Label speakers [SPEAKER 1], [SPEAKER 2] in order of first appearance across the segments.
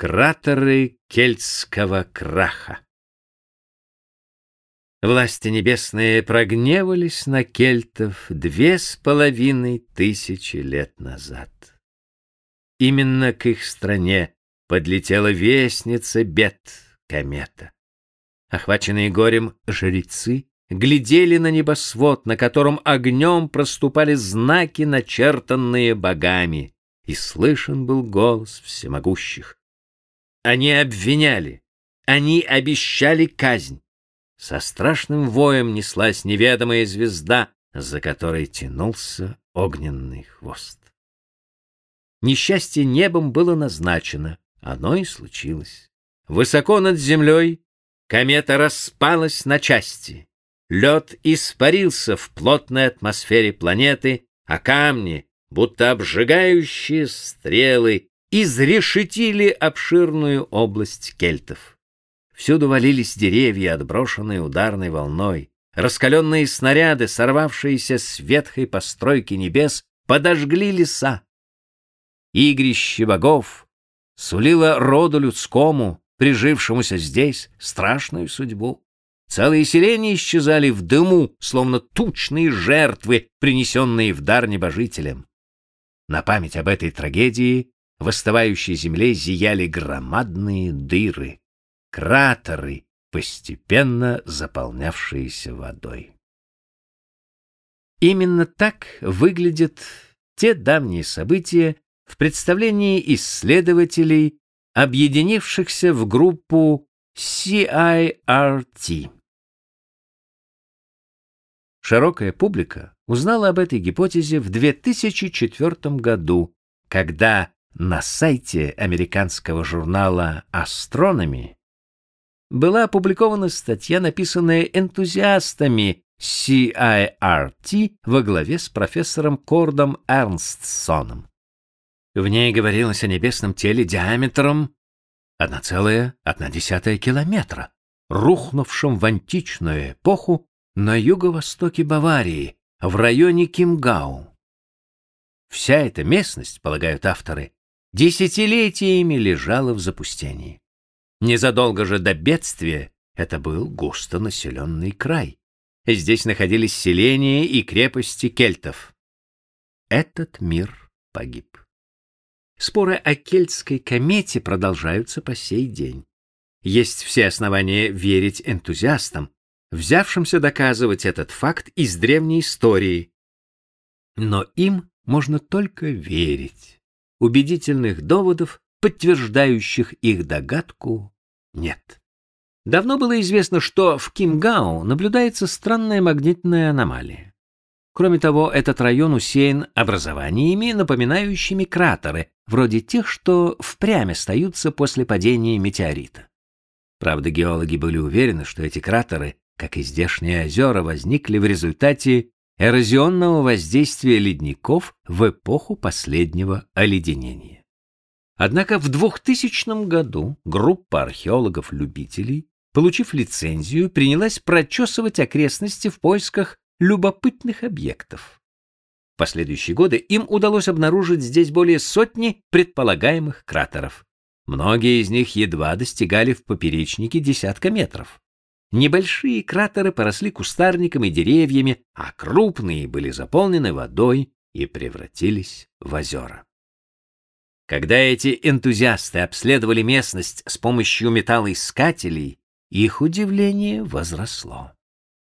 [SPEAKER 1] Кратеры кельтского краха. Власти небесные прогневались на кельтов две с половиной тысячи лет назад. Именно к их стране подлетела вестница бед комета. Охваченные горем жрецы глядели на небосвод, на котором огнем проступали знаки, начертанные богами, и слышен был голос всемогущих. Они обвиняли, они обещали казнь. Со страшным воем неслась неведомая звезда, за которой тянулся огненный хвост. Несчастье небом было назначено, оно и случилось. Высоко над землей комета распалась на части. Лед испарился в плотной атмосфере планеты, а камни, будто обжигающие стрелы, изрешетили обширную область кельтов. Всюду валились деревья, отброшенные ударной волной. Раскаленные снаряды, сорвавшиеся с ветхой постройки небес, подожгли леса. Игрище богов сулило роду людскому, прижившемуся здесь, страшную судьбу. Целые селения исчезали в дыму, словно тучные жертвы, принесенные в дар небожителям. На память об этой трагедии в остывающей земле зияли громадные дыры, кратеры, постепенно заполнявшиеся водой. Именно так выглядят те давние события в представлении исследователей, объединившихся в группу CIRT. Широкая публика узнала об этой гипотезе в 2004 году, когда на сайте американского журнала Astronomy была опубликована статья, написанная энтузиастами CIRT во главе с профессором Кордом Эрнстсоном. В ней говорилось о небесном теле диаметром 1,1 километра, рухнувшем в античную эпоху на юго-востоке Баварии, в районе Кимгау. Вся эта местность, полагают авторы, десятилетиями лежала в запустении. Незадолго же до бедствия это был густонаселенный край. Здесь находились селения и крепости кельтов. Этот мир погиб. Споры о кельтской комете продолжаются по сей день. Есть все основания верить энтузиастам, взявшимся доказывать этот факт из древней истории. Но им можно только верить. Убедительных доводов, подтверждающих их догадку, нет. Давно было известно, что в Кимгау наблюдается странная магнитная аномалия. Кроме того, этот район усеян образованиями, напоминающими кратеры, вроде тех, что впрямь остаются после падения метеорита. Правда, геологи были уверены, что эти кратеры, как и здешние озера, возникли в результате эрозионного воздействия ледников в эпоху последнего оледенения. Однако в 2000 году группа археологов-любителей, получив лицензию, принялась прочесывать окрестности в поисках любопытных объектов. В последующие годы им удалось обнаружить здесь более сотни предполагаемых кратеров. Многие из них едва достигали в поперечнике десятка метров. Небольшие кратеры поросли кустарником и деревьями, а крупные были заполнены водой и превратились в озера. Когда эти энтузиасты обследовали местность с помощью металлоискателей, их удивление возросло.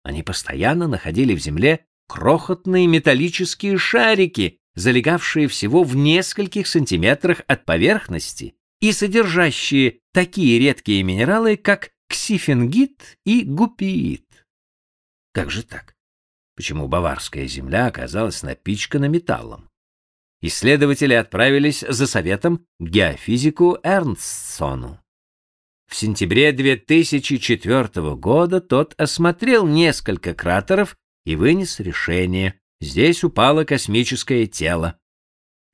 [SPEAKER 1] Они постоянно находили в земле крохотные металлические шарики, залегавшие всего в нескольких сантиметрах от поверхности и содержащие такие редкие минералы, как ксифенгит и гупиит. Как же так? Почему баварская земля оказалась напичкана металлом? Исследователи отправились за советом к геофизику Эрнстсону. В сентябре 2004 года тот осмотрел несколько кратеров и вынес решение. Здесь упало космическое тело.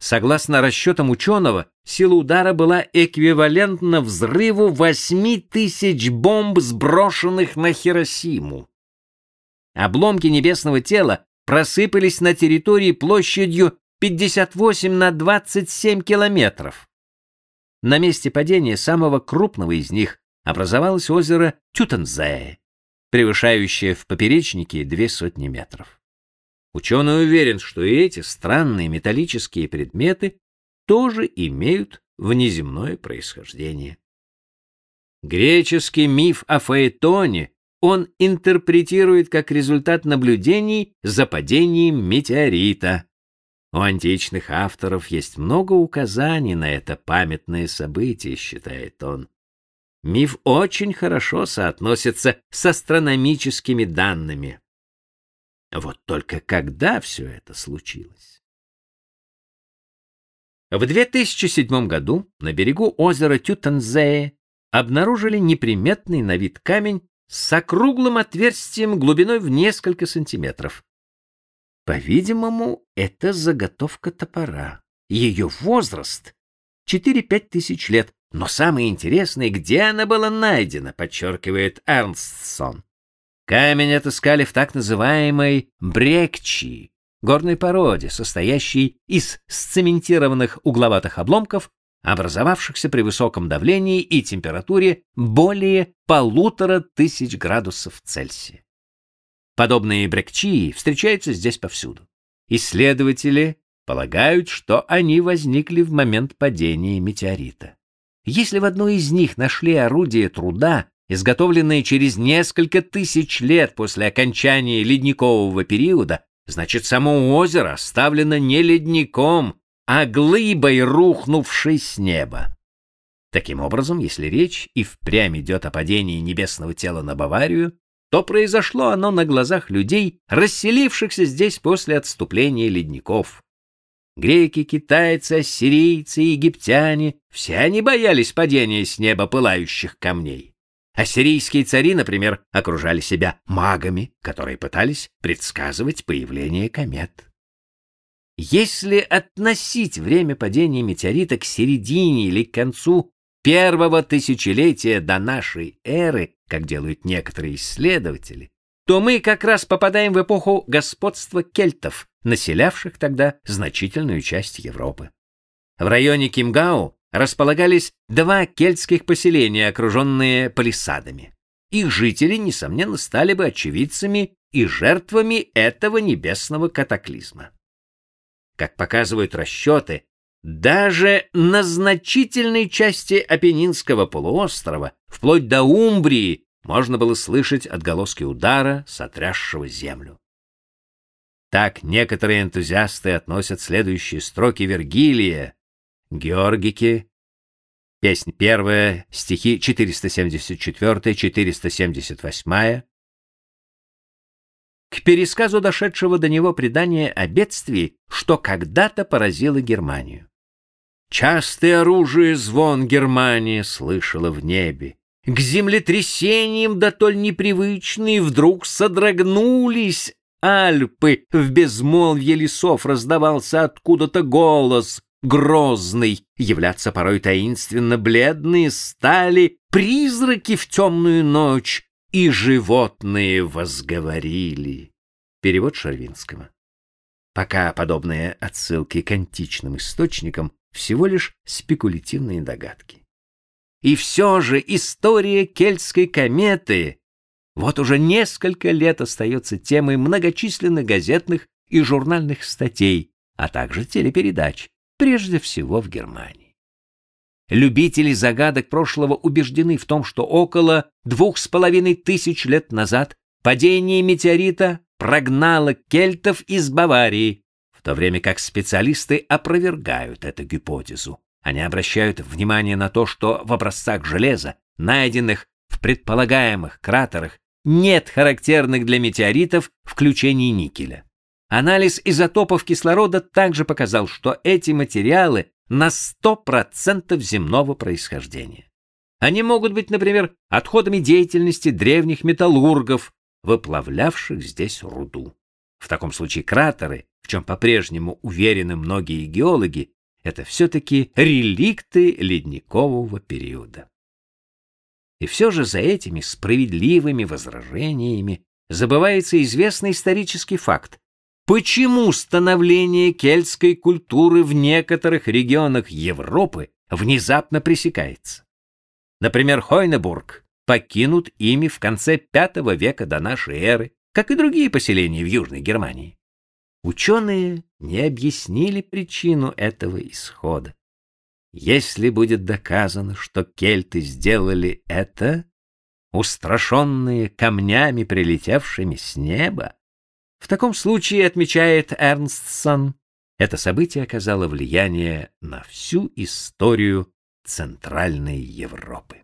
[SPEAKER 1] Согласно расчетам ученого, сила удара была эквивалентна взрыву 8 тысяч бомб, сброшенных на Хиросиму. Обломки небесного тела просыпались на территории площадью 58 на 27 километров. на месте падения самого крупного из них образовалось озеро Тютензее, превышающее в поперечнике две сотни метров. Ученый уверен, что и эти странные металлические предметы тоже имеют внеземное происхождение. Греческий миф о Фаэтоне он интерпретирует как результат наблюдений за падением метеорита. У античных авторов есть много указаний на это памятное событие, считает он. Миф очень хорошо соотносится с астрономическими данными. Вот только когда все это случилось? В 2007 году на берегу озера Тютензее обнаружили неприметный на вид камень с округлым отверстием глубиной в несколько сантиметров. По-видимому, это заготовка топора. Ее возраст 4-5 тысяч лет. Но самое интересное, где она была найдена, подчеркивает Эрнстсон. Камень отыскали в так называемой брекчи, горной породе, состоящей из сцементированных угловатых обломков, образовавшихся при высоком давлении и температуре более полутора тысяч градусов Цельсия. Подобные брекчии встречаются здесь повсюду. Исследователи полагают, что они возникли в момент падения метеорита. Если в одной из них нашли орудие труда, изготовленное через несколько тысяч лет после окончания ледникового периода, значит, само озеро оставлено не ледником, а глыбой, рухнувшей с неба. Таким образом, если речь и впрямь идет о падении небесного тела на Баварию, то произошло оно на глазах людей, расселившихся здесь после отступления ледников. Греки, китайцы, ассирийцы, египтяне — все они боялись падения с неба пылающих камней. Ассирийские цари, например, окружали себя магами, которые пытались предсказывать появление комет. Если относить время падения метеорита к середине или к концу первого тысячелетия до нашей эры, как делают некоторые исследователи, то мы как раз попадаем в эпоху господства кельтов, населявших тогда значительную часть Европы. В районе Кимгау располагались два кельтских поселения, окруженные палисадами. Их жители, несомненно, стали бы очевидцами и жертвами этого небесного катаклизма. Как показывают расчеты, даже на значительной части Апеннинского полуострова, вплоть до Умбрии, можно было слышать отголоски удара, сотрясшего землю. Так некоторые энтузиасты относят следующие строки Вергилия, Георгики, песнь первая, стихи 474-478, к пересказу дошедшего до него предания о бедствии, что когда-то поразило Германию. Частый оружие звон Германия слышала в небе. К землетрясениям да толь непривычные вдруг содрогнулись Альпы. В безмолвье лесов раздавался откуда-то голос грозный. Являться порой таинственно бледные стали призраки в темную ночь и животные возговорили. Перевод Шервинского. Пока подобные отсылки к античным источникам всего лишь спекулятивные догадки. И все же история кельтской кометы вот уже несколько лет остается темой многочисленных газетных и журнальных статей, а также телепередач, прежде всего в Германии. Любители загадок прошлого убеждены в том, что около двух с половиной тысяч лет назад падение метеорита прогнало кельтов из Баварии, в то время как специалисты опровергают эту гипотезу. Они обращают внимание на то, что в образцах железа, найденных в предполагаемых кратерах, нет характерных для метеоритов включений никеля. Анализ изотопов кислорода также показал, что эти материалы на 100% земного происхождения. Они могут быть, например, отходами деятельности древних металлургов, выплавлявших здесь руду. В таком случае кратеры, в чем по-прежнему уверены многие геологи, это все-таки реликты ледникового периода. И все же за этими справедливыми возражениями забывается известный исторический факт, Почему становление кельтской культуры в некоторых регионах Европы внезапно пресекается. Например, Хойнебург покинут ими в конце V века до нашей эры, как и другие поселения в Южной Германии. Ученые не объяснили причину этого исхода. Если будет доказано, что кельты сделали это, устрашенные камнями, прилетевшими с неба, в таком случае, отмечает Эрнстсон, это событие оказало влияние на всю историю Центральной Европы.